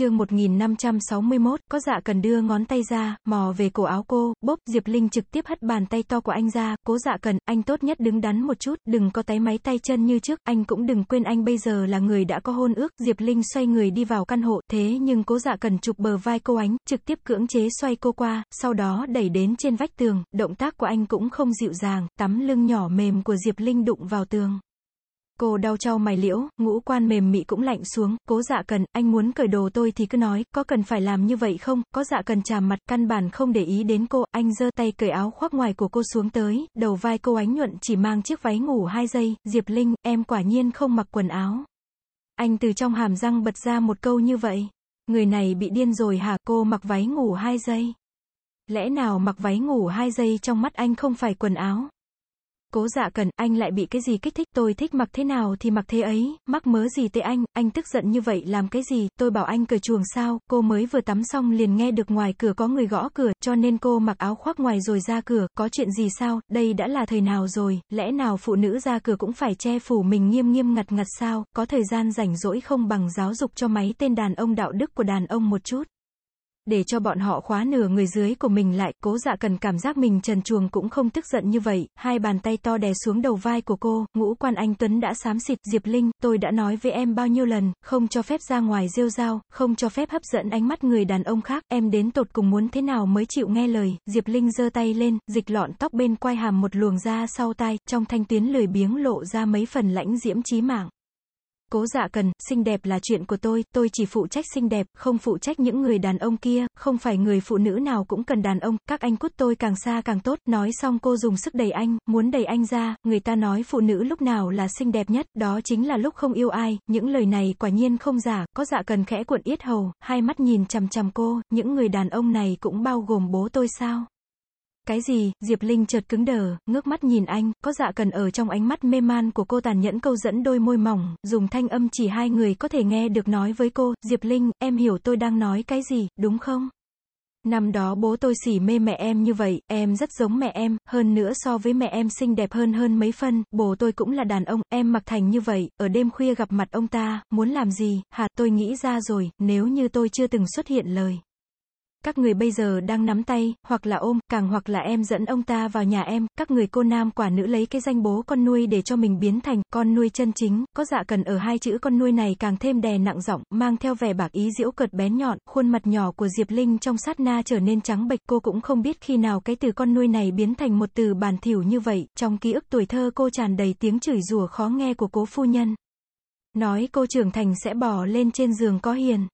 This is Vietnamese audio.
chương 1561, có dạ cần đưa ngón tay ra, mò về cổ áo cô, bốc Diệp Linh trực tiếp hất bàn tay to của anh ra, cố dạ cần, anh tốt nhất đứng đắn một chút, đừng có tay máy tay chân như trước, anh cũng đừng quên anh bây giờ là người đã có hôn ước, Diệp Linh xoay người đi vào căn hộ, thế nhưng cố dạ cần chụp bờ vai cô ánh, trực tiếp cưỡng chế xoay cô qua, sau đó đẩy đến trên vách tường, động tác của anh cũng không dịu dàng, tắm lưng nhỏ mềm của Diệp Linh đụng vào tường. Cô đau trao mày liễu, ngũ quan mềm mị cũng lạnh xuống, cố dạ cần, anh muốn cởi đồ tôi thì cứ nói, có cần phải làm như vậy không, có dạ cần chà mặt, căn bản không để ý đến cô, anh giơ tay cởi áo khoác ngoài của cô xuống tới, đầu vai cô ánh nhuận chỉ mang chiếc váy ngủ hai giây, Diệp Linh, em quả nhiên không mặc quần áo. Anh từ trong hàm răng bật ra một câu như vậy. Người này bị điên rồi hả, cô mặc váy ngủ hai giây. Lẽ nào mặc váy ngủ hai giây trong mắt anh không phải quần áo? Cố dạ cần, anh lại bị cái gì kích thích, tôi thích mặc thế nào thì mặc thế ấy, mắc mớ gì tệ anh, anh tức giận như vậy làm cái gì, tôi bảo anh cởi chuồng sao, cô mới vừa tắm xong liền nghe được ngoài cửa có người gõ cửa, cho nên cô mặc áo khoác ngoài rồi ra cửa, có chuyện gì sao, đây đã là thời nào rồi, lẽ nào phụ nữ ra cửa cũng phải che phủ mình nghiêm nghiêm ngặt ngặt sao, có thời gian rảnh rỗi không bằng giáo dục cho máy tên đàn ông đạo đức của đàn ông một chút để cho bọn họ khóa nửa người dưới của mình lại, cố dạ cần cảm giác mình trần chuồng cũng không tức giận như vậy, hai bàn tay to đè xuống đầu vai của cô, ngũ quan anh Tuấn đã xám xịt, Diệp Linh, tôi đã nói với em bao nhiêu lần, không cho phép ra ngoài rêu rao, không cho phép hấp dẫn ánh mắt người đàn ông khác, em đến tột cùng muốn thế nào mới chịu nghe lời, Diệp Linh giơ tay lên, dịch lọn tóc bên quai hàm một luồng ra sau tai, trong thanh tuyến lười biếng lộ ra mấy phần lãnh diễm chí mạng. Cố dạ cần, xinh đẹp là chuyện của tôi, tôi chỉ phụ trách xinh đẹp, không phụ trách những người đàn ông kia, không phải người phụ nữ nào cũng cần đàn ông, các anh cút tôi càng xa càng tốt, nói xong cô dùng sức đẩy anh, muốn đẩy anh ra, người ta nói phụ nữ lúc nào là xinh đẹp nhất, đó chính là lúc không yêu ai, những lời này quả nhiên không giả, có dạ cần khẽ cuộn yết hầu, hai mắt nhìn chằm chằm cô, những người đàn ông này cũng bao gồm bố tôi sao? Cái gì, Diệp Linh chợt cứng đờ, ngước mắt nhìn anh, có dạ cần ở trong ánh mắt mê man của cô tàn nhẫn câu dẫn đôi môi mỏng, dùng thanh âm chỉ hai người có thể nghe được nói với cô, Diệp Linh, em hiểu tôi đang nói cái gì, đúng không? Năm đó bố tôi xỉ mê mẹ em như vậy, em rất giống mẹ em, hơn nữa so với mẹ em xinh đẹp hơn hơn mấy phân, bố tôi cũng là đàn ông, em mặc thành như vậy, ở đêm khuya gặp mặt ông ta, muốn làm gì, hả, tôi nghĩ ra rồi, nếu như tôi chưa từng xuất hiện lời. Các người bây giờ đang nắm tay, hoặc là ôm, càng hoặc là em dẫn ông ta vào nhà em, các người cô nam quả nữ lấy cái danh bố con nuôi để cho mình biến thành con nuôi chân chính, có dạ cần ở hai chữ con nuôi này càng thêm đè nặng giọng, mang theo vẻ bạc ý diễu cợt bén nhọn, khuôn mặt nhỏ của Diệp Linh trong sát na trở nên trắng bệch, cô cũng không biết khi nào cái từ con nuôi này biến thành một từ bàn thỉu như vậy, trong ký ức tuổi thơ cô tràn đầy tiếng chửi rủa khó nghe của cố phu nhân. Nói cô trưởng thành sẽ bỏ lên trên giường có hiền.